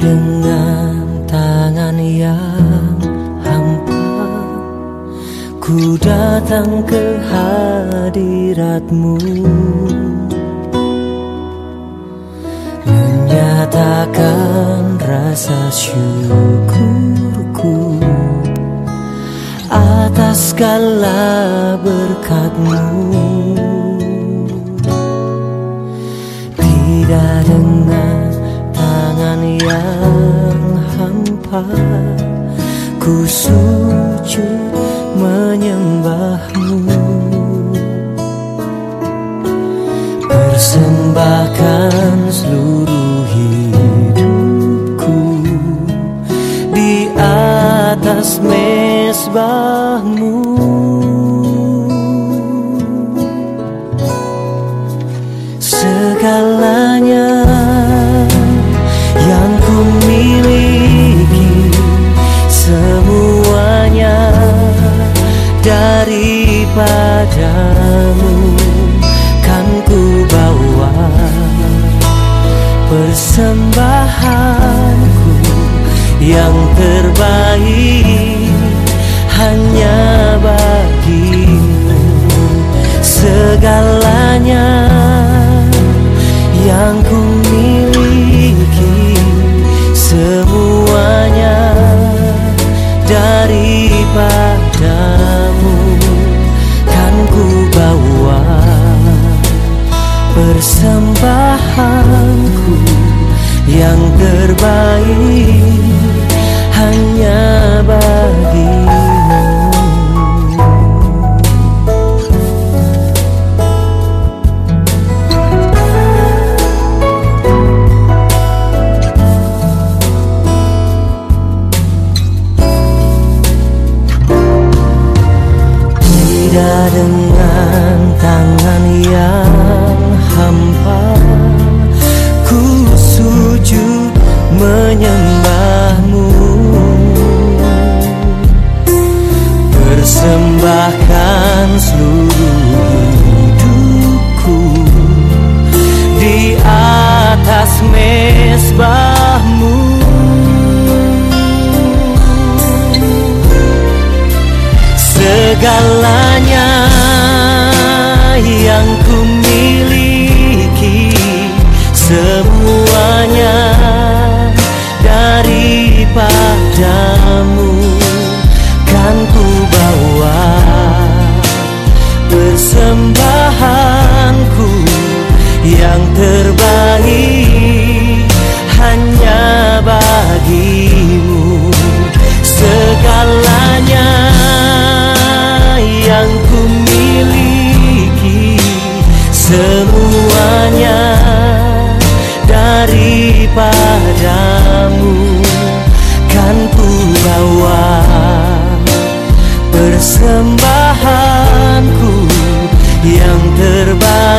dengan tangan yang hampa Ku datang ke hadiratmu. Menyatakan rasa syukurku Atas segala berkatmu. Tidak dengan yang hampa Ku sujud menyembahmu. Persembahkan seluruh hidupku Di atas mesbahmu daripadamu Kan bawa persembahanku yang terbaik hanya bagimu. Segalanya yang ku miliki semuanya daripadamu persembahanku yang terbaik hanya bagimu. Tidak dengan tangan yang hampa Ku sujud menyembahmu. Persembahkan seluruh hidupku Di atas mesbahmu. Segalanya hanya persembahanku yang terbaik.